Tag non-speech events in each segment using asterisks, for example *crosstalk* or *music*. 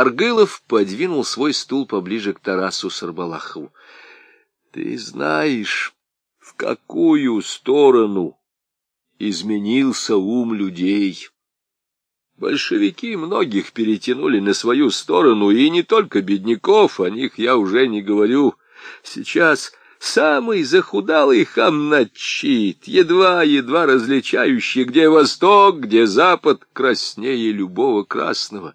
Аргылов подвинул свой стул поближе к Тарасу Сарбалахову. — Ты знаешь, в какую сторону изменился ум людей? Большевики многих перетянули на свою сторону, и не только бедняков, о них я уже не говорю. Сейчас самый захудалый хам начит, едва-едва различающий, где восток, где запад, краснее любого красного.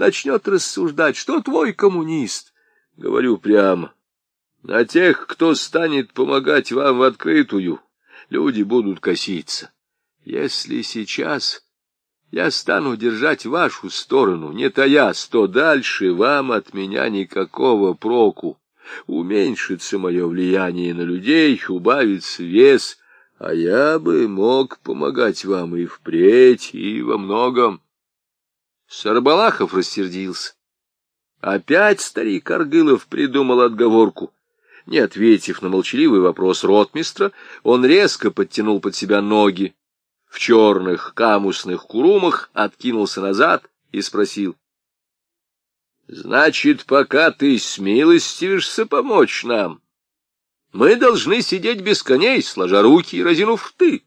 Начнет рассуждать, что твой коммунист. Говорю прямо, на тех, кто станет помогать вам в открытую, люди будут коситься. Если сейчас я стану держать вашу сторону, не таясь, то дальше вам от меня никакого проку. Уменьшится мое влияние на людей, убавится вес, а я бы мог помогать вам и впредь, и во многом. Сарбалахов рассердился. Опять старик Аргылов придумал отговорку. Не ответив на молчаливый вопрос ротмистра, он резко подтянул под себя ноги, в черных камусных курумах, откинулся назад и спросил. — Значит, пока ты смилостивишься помочь нам, мы должны сидеть без коней, сложа руки и разинув рты.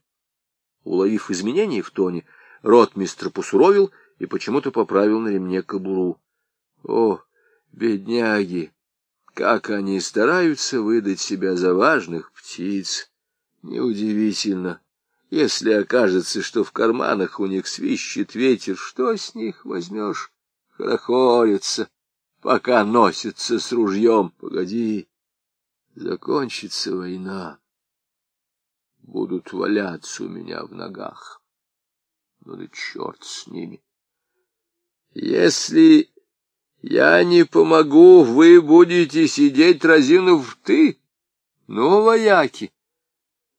Уловив изменения в тоне, ротмистр посуровил и почему-то поправил на ремне кобуру. — О, бедняги! Как они стараются выдать себя за важных птиц! Неудивительно, если окажется, что в карманах у них свищет ветер, что с них возьмешь? Хорохорятся, пока носятся с ружьем. Погоди, закончится война. Будут валяться у меня в ногах. Ну да черт с ними. Если я не помогу, вы будете сидеть разинув ты. Ну, вояки.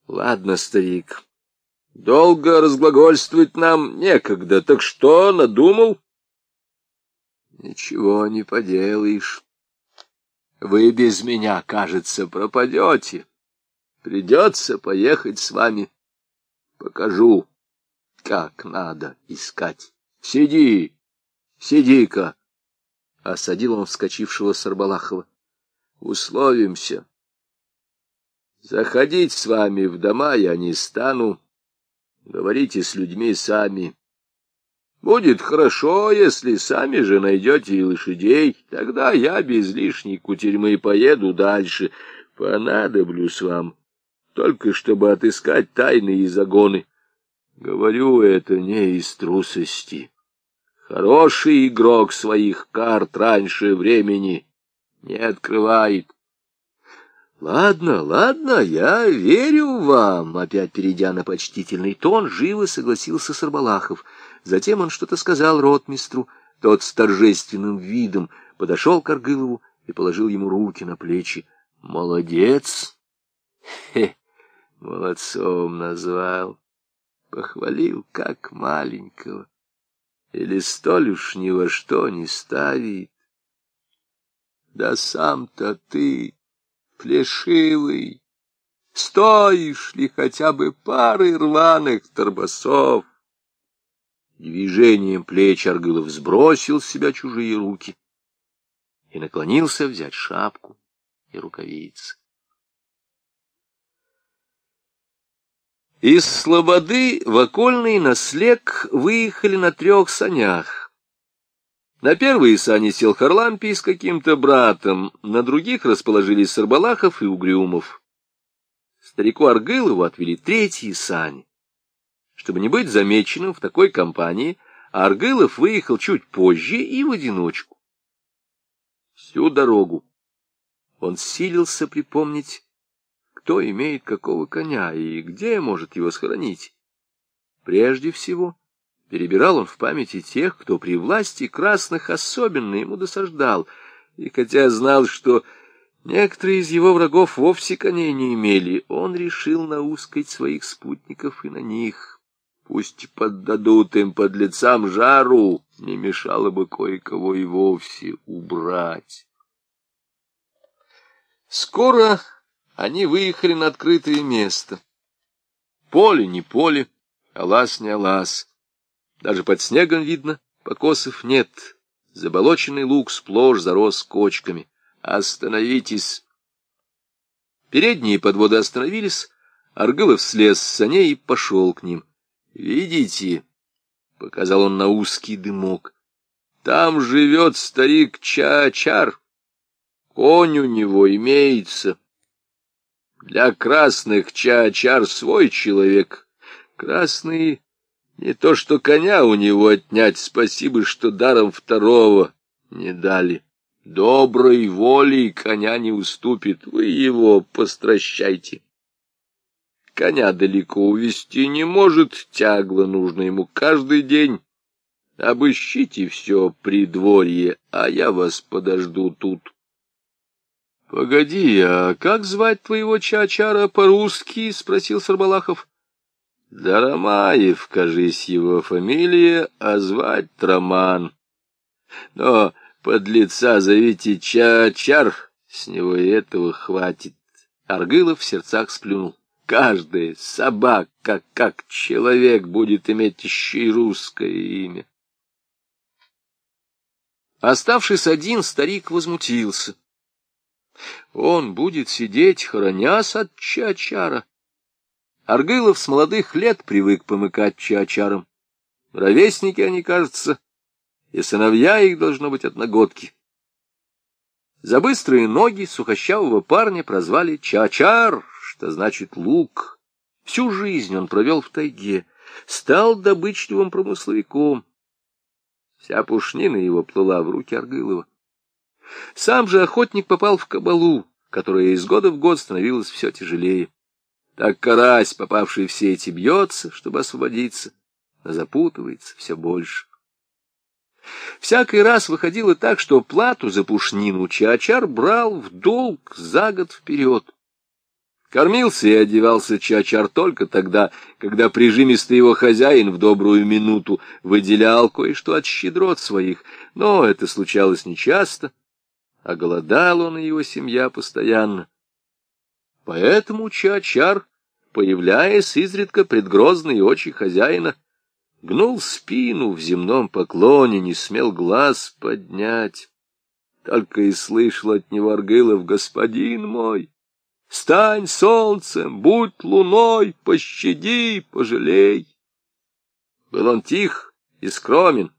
Ладно, старик, Долго разглагольствовать нам некогда, так что надумал? Ничего не поделаешь. Вы без меня, кажется, пропадете. Придется поехать с вами. Покажу, как надо искать. Сиди, сиди-ка. Осадил он вскочившего Сарбалахова. Условимся. Заходить с вами в дома я не стану. Говорите с людьми сами. Будет хорошо, если сами же найдете и лошадей. Тогда я без лишней кутерьмы поеду дальше. Понадоблюсь вам, только чтобы отыскать тайные загоны. Говорю это не из трусости. Хороший игрок своих карт раньше времени не открывает. Ладно, ладно, я верю вам, опять перейдя на почтительный тон, живо согласился Сарбалахов. Затем он что-то сказал ротмистру, тот с торжественным видом подошел к Аргылову и положил ему руки на плечи. Молодец! *laughs* Молодцом назвал, похвалил, как маленького. Или столь уж ни во что не ставит. Да сам-то ты плешивый, стоишь ли хотя бы пары рваных торбосов? Движением плеч Аргылов сбросил с себя чужие руки и наклонился взять шапку и рукавицы. Из Слободы в окольный наслег выехали на трех санях. На первые сани сел Харлампий с каким-то братом, на других расположились Сарбалахов и Угрюмов. Старику Аргылову отвели третьи сани. Чтобы не быть замеченным в такой компании, Аргылов выехал чуть позже и в одиночку. Всю дорогу он силился припомнить, кто имеет какого коня и где может его схоронить. Прежде всего, Перебирал он в памяти тех, кто при власти красных особенно ему досаждал, и хотя знал, что некоторые из его врагов вовсе коней не имели, он решил наускать своих спутников и на них. Пусть поддадут им под лицам жару, не мешало бы кое-кого и вовсе убрать. Скоро они выехали на открытое место. Поле не поле, а лаз не лаз. Даже под снегом видно, покосов нет. Заболоченный луг сплошь зарос кочками. «Остановитесь!» Передние подводы остановились, Аргылов слез с саней и пошел к ним. «Видите?» — показал он на узкий дымок. «Там живет старик Чачар. Конь у него имеется. Для красных Чачар свой человек. Красные не то что коня у него отнять, спасибо, что даром второго не дали. Доброй волей коня не уступит, вы его постращайте. Коня далеко увести не может, тягло нужно ему каждый день. Обыщите все придворье, а я вас подожду тут. — Погоди, а как звать твоего чачара по-русски? — спросил Сарбалахов. — Дарамаев, кажись, его фамилия, а звать Траман. Но под лица зовите чачар, с него и этого хватит. Аргылов в сердцах сплюнул. Каждая собака, как человек, будет иметь еще и русское имя. Оставшись один, старик возмутился. Он будет сидеть, хоронясь от Чачара. Аргылов с молодых лет привык помыкать Чачаром. Ровесники они, кажется, и сыновья их должно быть одногодки. За быстрые ноги сухощавого парня прозвали Чачар, что значит лук. Всю жизнь он провел в тайге, стал добычливым промысловиком. Вся пушнина его плыла в руки Аргылова. Сам же охотник попал в кабалу, которая из года в год становилась все тяжелее. Так карась, попавший в сети, бьется, чтобы освободиться, а запутывается все больше. Всякий раз выходило так, что плату за пушнину Чачар брал в долг за год вперед. Кормился и одевался Чачар только тогда, когда прижимистый его хозяин в добрую минуту выделял кое-что от щедрот своих, но это случалось нечасто, а голодал он и его семья постоянно. Поэтому Чачар, появляясь изредка пред грозной очи хозяина, гнул спину в земном поклоне, не смел глаз поднять. Только и слышал от него Аргылов, господин мой, Стань солнцем, будь луной, пощади, пожалей. Был он тих и скромен,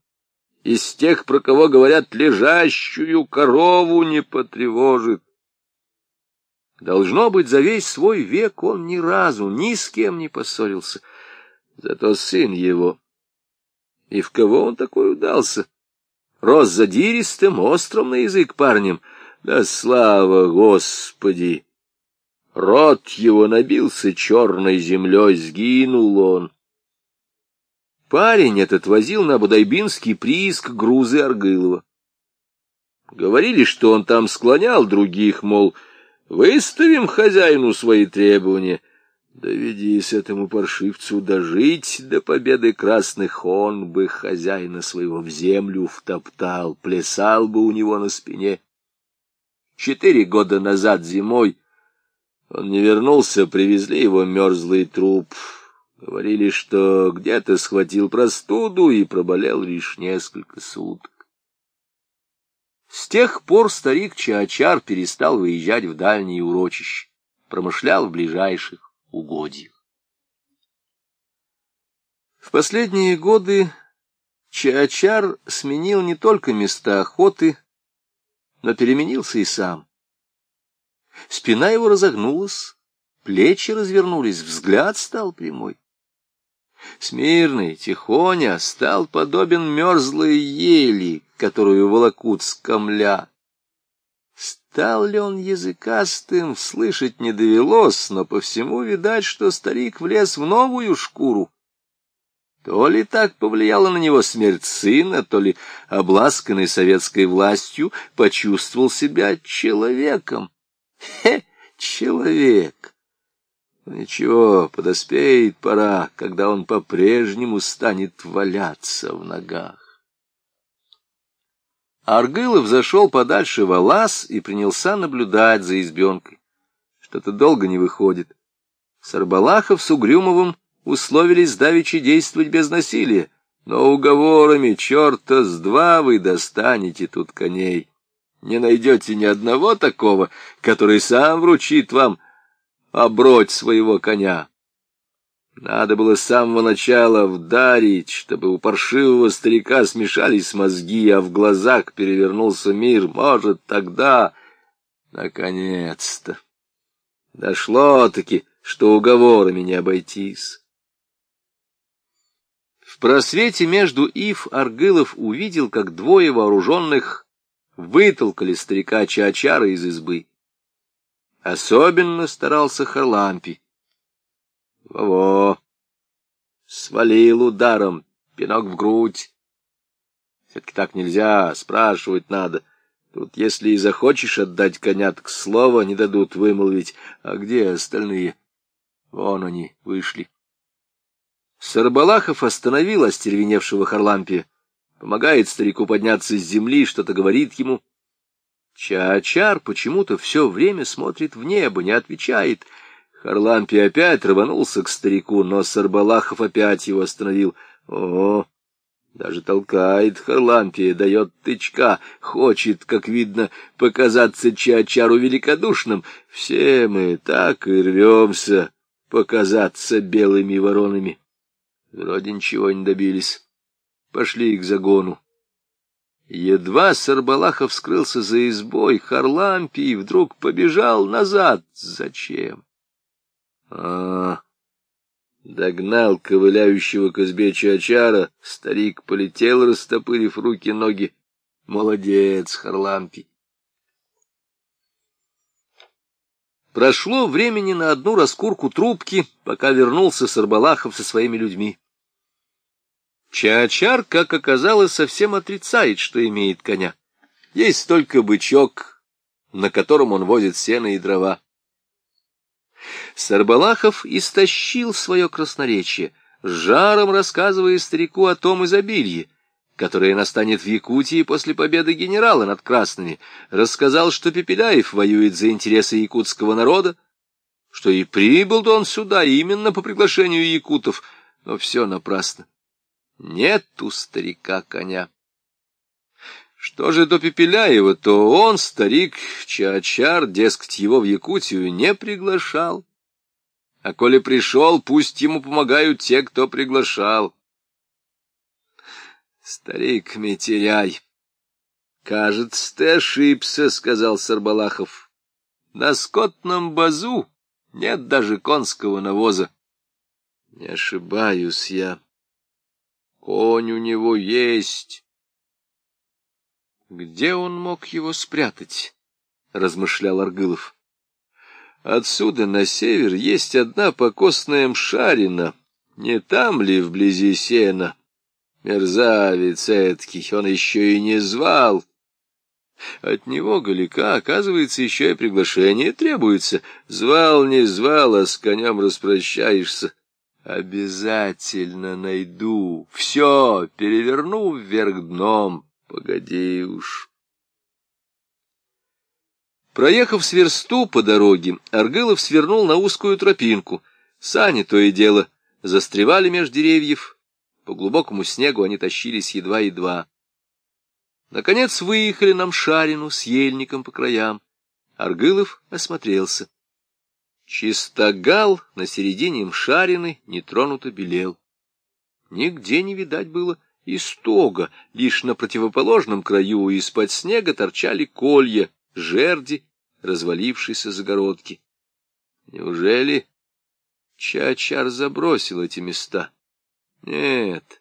из тех, про кого говорят, лежащую корову не потревожит. Должно быть, за весь свой век он ни разу ни с кем не поссорился. Зато сын его. И в кого он такой удался? Рос задиристым, острым на язык парнем. Да слава Господи! Рот его набился черной землей, сгинул он. Парень этот возил на Будайбинский прииск грузы Аргылова. Говорили, что он там склонял других, мол, выставим хозяину свои требования. Доведись этому паршивцу дожить до победы красных, он бы хозяина своего в землю втоптал, плясал бы у него на спине. Четыре года назад зимой он не вернулся, привезли его мерзлый труп. Говорили, что где-то схватил простуду и проболел лишь несколько суток. С тех пор старик Чаачар перестал выезжать в дальние урочища, промышлял в ближайших угодьях. В последние годы Чаачар сменил не только места охоты, но переменился и сам. Спина его разогнулась, плечи развернулись, взгляд стал прямой. Смирный, тихоня, стал подобен мерзлой ели, которую волокут с камля. Стал ли он языкастым, слышать не довелось, но по всему видать, что старик влез в новую шкуру. То ли так повлияла на него смерть сына, то ли, обласканный советской властью, почувствовал себя человеком. Хе, человек! Ничего, подоспеет пора, когда он по-прежнему станет валяться в ногах. Аргылов зашел подальше в лаз и принялся наблюдать за избенкой. Что-то долго не выходит. Сарбалахов с Угрюмовым условились давеча действовать без насилия, но уговорами черта с два вы достанете тут коней. Не найдете ни одного такого, который сам вручит вам оброть своего коня. Надо было с самого начала вдарить, чтобы у паршивого старика смешались мозги, а в глазах перевернулся мир. Может, тогда... Наконец-то! Дошло-таки, что уговорами не обойтись. В просвете между Ив Аргылов увидел, как двое вооруженных вытолкали старика Чаачара из избы. Особенно старался Харлампи. Во-во! Свалил ударом, пинок в грудь. Все-таки так нельзя, спрашивать надо. Тут, если и захочешь отдать коня, так слова не дадут вымолвить. А где остальные? Вон они, вышли. Сарбалахов остановил остервеневшего Харлампия. Помогает старику подняться с земли, что-то говорит ему. Чаачар почему-то все время смотрит в небо, не отвечает — Харлампий опять рванулся к старику, но Сарбалахов опять его остановил. О, даже толкает Харлампия, дает тычка, хочет, как видно, показаться Чачару великодушным. Все мы так и рвемся показаться белыми воронами. Вроде ничего не добились. Пошли к загону. Едва Сарбалахов скрылся за избой, Харлампий вдруг побежал назад. Зачем? А, догнал ковыляющего к избе Чачара, старик полетел, растопырив руки-ноги. Молодец, Харлампий. Прошло времени на одну раскурку трубки, пока вернулся Сарбалахов со своими людьми. Чаачар, как оказалось, совсем отрицает, что имеет коня. Есть только бычок, на котором он возит сено и дрова. Сарбалахов истощил свое красноречие, жаром рассказывая старику о том изобилии, которое настанет в Якутии после победы генерала над красными, рассказал, что Пепеляев воюет за интересы якутского народа, что и прибыл он сюда именно по приглашению якутов, но все напрасно. Нет у старика коня. Что же до Пепеляева, то он, старик Чачар, дескать, его в Якутию не приглашал. А коли пришел, пусть ему помогают те, кто приглашал. Старик Метеряй, кажется, ты ошибся, — сказал Сарбалахов. На скотном базу нет даже конского навоза. Не ошибаюсь я. Конь у него есть. Где он мог его спрятать? — размышлял Аргылов. Отсюда на север есть одна покосная мшарина. Не там ли вблизи сена? Мерзавец эткий, он еще и не звал. От него, Галика, оказывается, еще и приглашение требуется. Звал, не звал, а с конем распрощаешься. Обязательно найду. Все, переверну вверх дном. Погоди уж. Проехав с версту по дороге, Аргылов свернул на узкую тропинку. Сани то и дело застревали меж деревьев. По глубокому снегу они тащились едва-едва. Наконец выехали на Мшарину с ельником по краям. Аргылов осмотрелся. Чистогал на середине Мшарины нетронуто белел. Нигде не видать было истога, лишь на противоположном краю из-под снега торчали колья, жерди, развалившейся загородки. Неужели Чачар забросил эти места? Нет,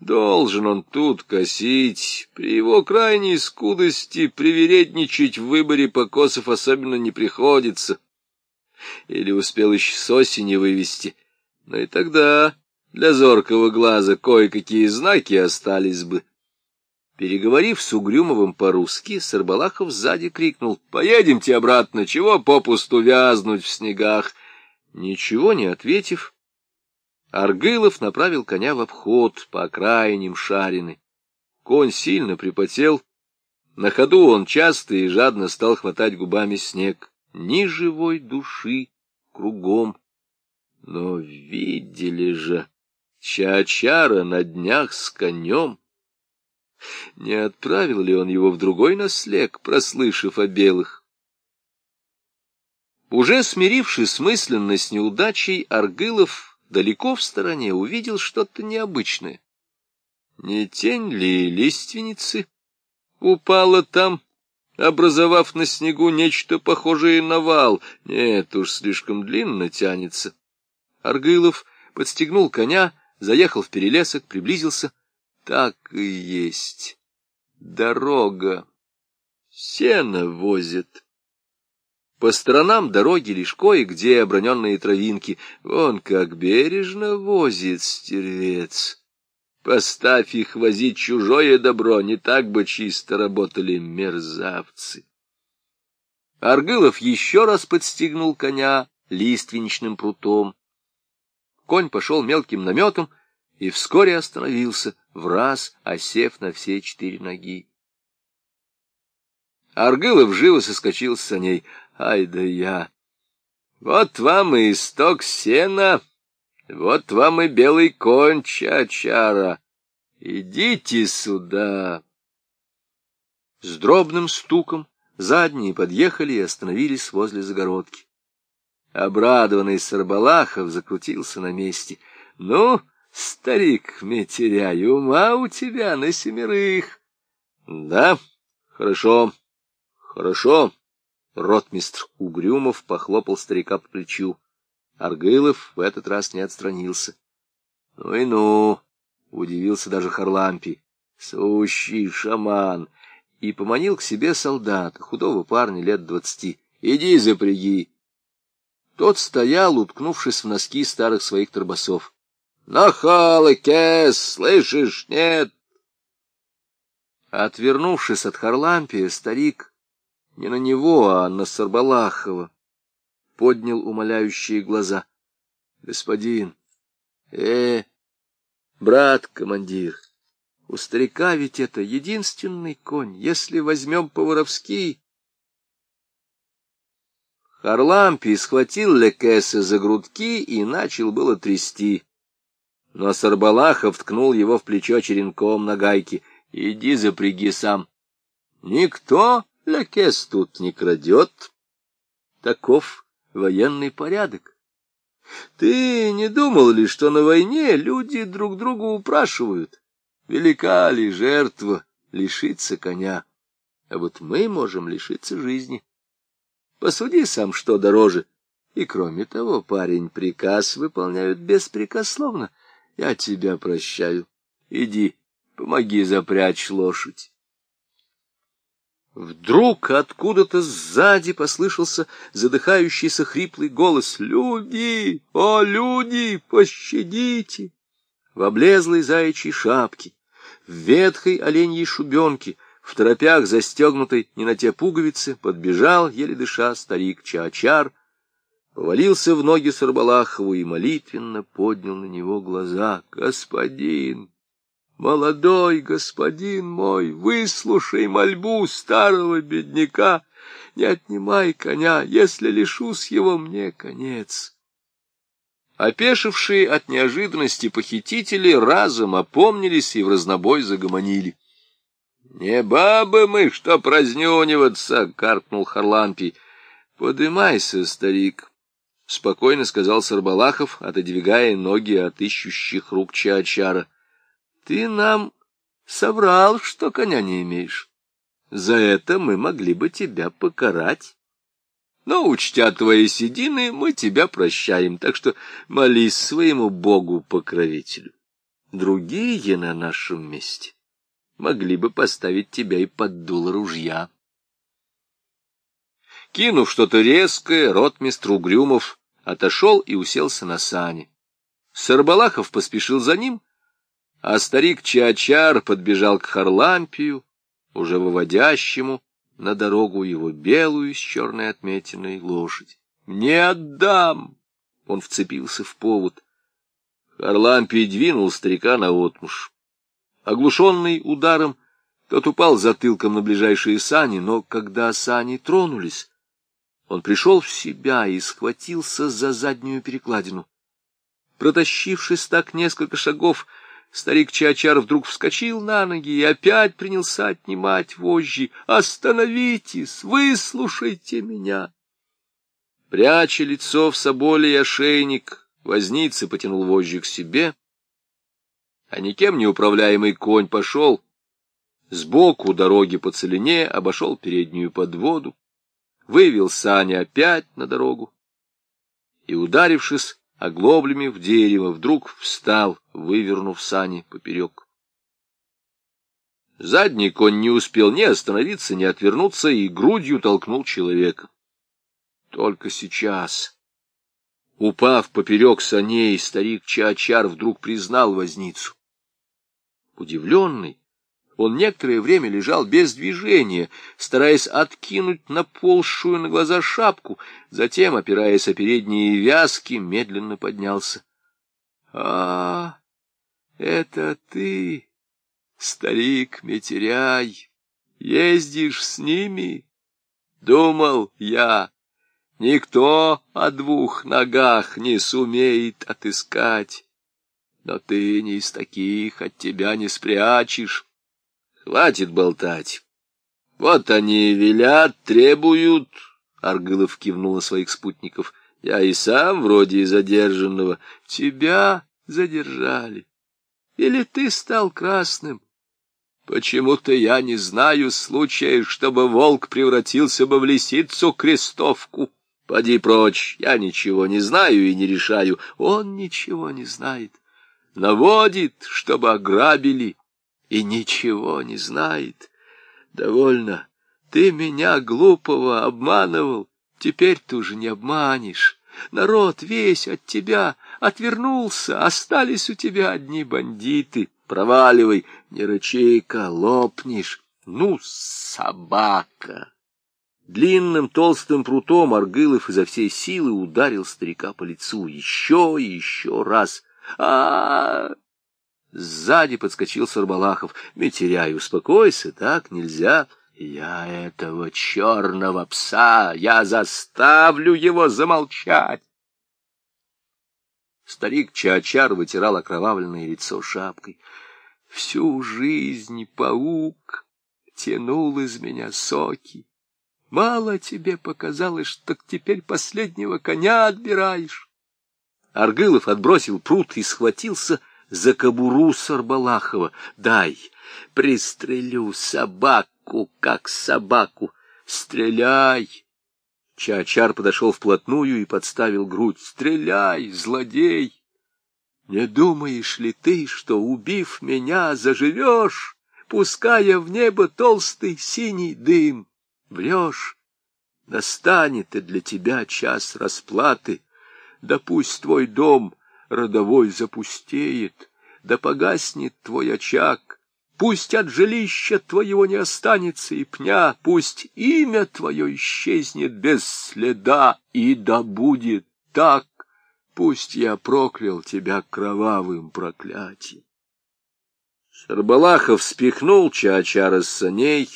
должен он тут косить. При его крайней скудости привередничать в выборе покосов особенно не приходится. Или успел еще с осени вывести. Но и тогда для зоркого глаза кое-какие знаки остались бы. Переговорив с Угрюмовым по-русски, Сарбалахов сзади крикнул «Поедемте обратно, чего попусту вязнуть в снегах?» Ничего не ответив, Аргылов направил коня в обход по окраинам Шарины. Конь сильно припотел. На ходу он часто и жадно стал хватать губами снег. Ни живой души кругом. Но видели же Чачара на днях с конем. Не отправил ли он его в другой наслег, прослышав о белых? Уже смирившись мысленно с неудачей, Аргылов далеко в стороне увидел что-то необычное. Не тень ли лиственницы упала там, образовав на снегу нечто похожее на вал? Нет уж, слишком длинно тянется. Аргылов подстегнул коня, заехал в перелесок, приблизился. Так и есть. Дорога. Сено возит. По сторонам дороги лишь кое-где оброненные травинки. Вон как бережно возит стервец. Поставь их возить чужое добро, не так бы чисто работали мерзавцы. Аргылов еще раз подстегнул коня лиственничным прутом. Конь пошел мелким наметом и вскоре остановился, в раз осев на все четыре ноги. Аргылов живо соскочил с саней. Ай да я! Вот вам и исток сена! Вот вам и белый конь, чачара. Идите сюда. С дробным стуком задние подъехали и остановились возле загородки. Обрадованный Сарбалахов закрутился на месте. — Ну, старик Метеряй, ума у тебя на семерых. — Да, хорошо, хорошо. Ротмистр Угрюмов похлопал старика по плечу. Аргылов в этот раз не отстранился. — Ну и ну, — удивился даже Харлампий, — сущий шаман, и поманил к себе солдата, худого парня лет двадцати. — Иди запряги. Тот стоял, уткнувшись в носки старых своих торбосов. — Нахалы, кес, слышишь, нет? Отвернувшись от Харлампия, старик не на него, а на Сарбалахова поднял умоляющие глаза. — Господин, э, брат-командир, у старика ведь это единственный конь. Если возьмем по-воровски... Харлампий схватил Лекеса за грудки и начал было трясти. Но Сарбалахов ткнул его в плечо черенком на гайке. — Иди запряги сам. — Никто Лекес тут не крадет. Таков военный порядок. Ты не думал ли, что на войне люди друг друга упрашивают? Велика ли жертва лишиться коня? А вот мы можем лишиться жизни. Посуди сам, что дороже. И кроме того, парень, приказ выполняют беспрекословно. Я тебя прощаю. Иди, помоги запрячь лошадь. Вдруг откуда-то сзади послышался задыхающийся хриплый голос «Люди! О, люди! Пощадите!» В облезлой заячьей шапке, в ветхой оленьей шубенке, в торопях застегнутой не на те пуговицы, подбежал, еле дыша, старик Чаачар, повалился в ноги Сарбалахову и молитвенно поднял на него глаза. «Господин! Молодой господин мой, выслушай мольбу старого бедняка, не отнимай коня, если лишусь его, мне конец. Опешившие от неожиданности похитители разом опомнились и в разнобой загомонили. — Не бабы мы, что празднюниваться! — каркнул Харлампий. — Подымайся, старик! — спокойно сказал Сарбалахов, отодвигая ноги от ищущих рук Чаачара. Ты нам соврал, что коня не имеешь. За это мы могли бы тебя покарать. Но, учтя твои седины, мы тебя прощаем, так что молись своему Богу-покровителю. Другие на нашем месте могли бы поставить тебя и под дуло ружья. Кинув что-то резкое, ротмистр Угрюмов отошел и уселся на сани. Сарбалахов поспешил за ним, а старик Чачар подбежал к Харлампию, уже выводящему на дорогу его белую с черной отметиной лошадь. «Не отдам!» Он вцепился в повод. Харлампий двинул старика на отмуж. Оглушенный ударом, тот упал затылком на ближайшие сани, но когда сани тронулись, он пришел в себя и схватился за заднюю перекладину. Протащившись так несколько шагов, Старик Чачар вдруг вскочил на ноги и опять принялся отнимать вожжи. «Остановитесь! Выслушайте меня!» Пряча лицо в соболе и ошейник, возница потянул вожжи к себе, а никем не управляемый конь пошел сбоку дороги по целине, обошел переднюю подводу, вывел сани опять на дорогу и, ударившись оглоблями в дерево, вдруг встал, вывернув сани поперек. Задний конь не успел ни остановиться, ни отвернуться, и грудью толкнул человека. Только сейчас, упав поперек саней, старик Чаачар вдруг признал возницу. Удивленный, он некоторое время лежал без движения, стараясь откинуть наползшую на глаза шапку, затем, опираясь о передние вязки, медленно поднялся. — А, это ты, старик Метеряй, ездишь с ними? Думал я, никто о двух ногах не сумеет отыскать. Но ты не из таких, от тебя не спрячешь. Хватит болтать. Вот они велят, требуют. Аргылов кивнул на своих спутников. Я и сам вроде задержанного. Тебя задержали. Или ты стал красным? Почему-то я не знаю случая, чтобы волк превратился бы в лисицу-крестовку. Поди прочь, я ничего не знаю и не решаю. Он ничего не знает. Наводит, чтобы ограбили, и ничего не знает. Довольно. Ты меня, глупого, обманывал. Теперь ты уже не обманешь. Народ весь от тебя отвернулся. Остались у тебя одни бандиты. Проваливай, не рычей-ка, лопнешь. Ну, собака! Длинным толстым прутом Аргылов изо всей силы ударил старика по лицу. Еще и еще раз. а, -а, -а Сзади подскочил Сарбалахов. «Метеряй, успокойся, так нельзя». «Я этого черного пса, я заставлю его замолчать!» Старик Чаачар вытирал окровавленное лицо шапкой. «Всю жизнь паук тянул из меня соки. Мало тебе показалось, что теперь последнего коня отбираешь?» Аргылов отбросил пруд и схватился за кобуру Сарбалахова. Дай, пристрелю собаку, как собаку. Стреляй! Чачар подошел вплотную и подставил грудь. Стреляй, злодей! Не думаешь ли ты, что, убив меня, заживешь, пуская в небо толстый синий дым? Врешь, настанет и для тебя час расплаты. Да пусть твой дом родовой запустеет, да погаснет твой очаг. Пусть от жилища твоего не останется и пня, пусть имя твое исчезнет без следа, и да будет так, пусть я проклял тебя кровавым проклятием. Сарбалахов спихнул Чаачара с саней,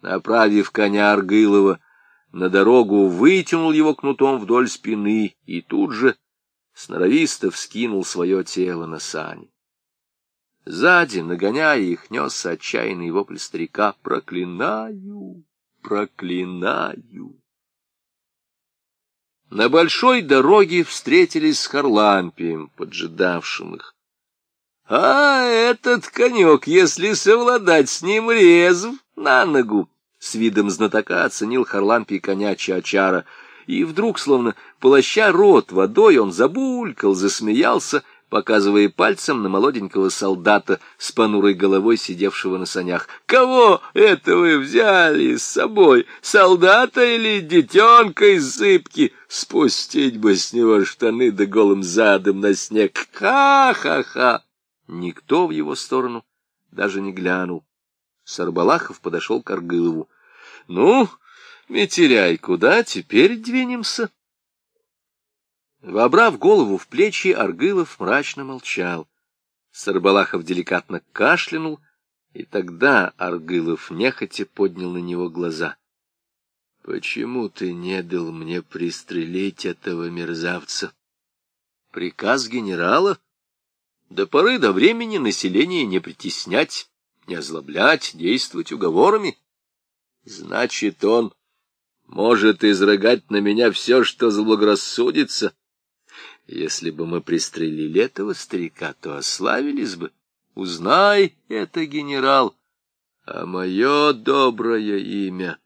направив коня Аргылова на дорогу, вытянул его кнутом вдоль спины и тут же сноровисто вскинул свое тело на сани. Сзади, нагоняя их, несся отчаянный вопль старика «Проклинаю! Проклинаю!» На большой дороге встретились с Харлампием, поджидавшим их. «А этот конек, если совладать с ним, резв на ногу!» С видом знатока оценил Харлампий коня Чачара — и вдруг, словно полоща рот водой, он забулькал, засмеялся, показывая пальцем на молоденького солдата с понурой головой, сидевшего на санях. «Кого это вы взяли с собой? Солдата или детенка из зыбки? Спустить бы с него штаны да голым задом на снег! Ха-ха-ха!» Никто в его сторону даже не глянул. Сарбалахов подошел к Аргылову. — Ну, Метеряй, куда теперь двинемся? Вобрав голову в плечи, Аргылов мрачно молчал. Сарбалахов деликатно кашлянул, и тогда Аргылов нехотя поднял на него глаза. — Почему ты не дал мне пристрелить этого мерзавца? Приказ генерала? До поры до времени население не притеснять, не озлоблять, действовать уговорами. Значит, он может изрыгать на меня все, что заблагорассудится. Если бы мы пристрелили этого старика, то ославились бы. Узнай это, генерал, а мое доброе имя.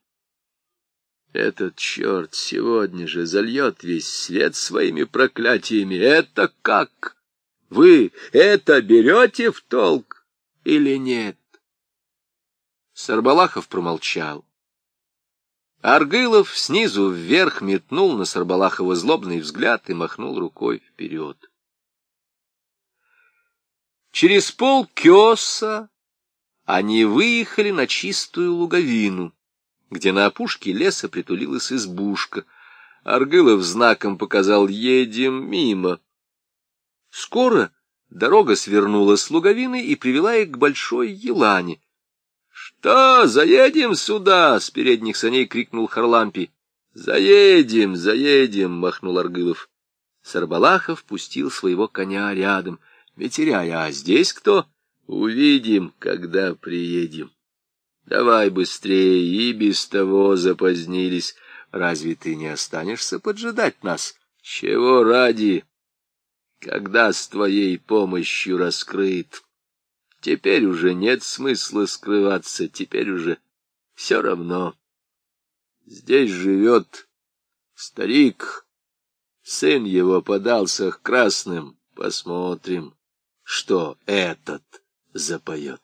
Этот черт сегодня же зальет весь свет своими проклятиями. Это как? Вы это берете в толк или нет? Сарбалахов промолчал. Аргылов снизу вверх метнул на Сарбалахова злобный взгляд и махнул рукой вперед. Через пол кёса они выехали на чистую луговину, где на опушке леса притулилась избушка. Аргылов знаком показал «Едем мимо». Скоро дорога свернула с луговины и привела их к большой елане. — Что, заедем сюда? — с передних саней крикнул Харлампий. — Заедем, заедем, — махнул Аргылов. Сарбалахов пустил своего коня рядом. Ветеряя, а здесь кто? Увидим, когда приедем. Давай быстрее, и без того запозднились. Разве ты не останешься поджидать нас? Чего ради? когда с твоей помощью раскрыт. Теперь уже нет смысла скрываться, теперь уже все равно. Здесь живет старик, сын его подался к красным. Посмотрим, что этот запоет.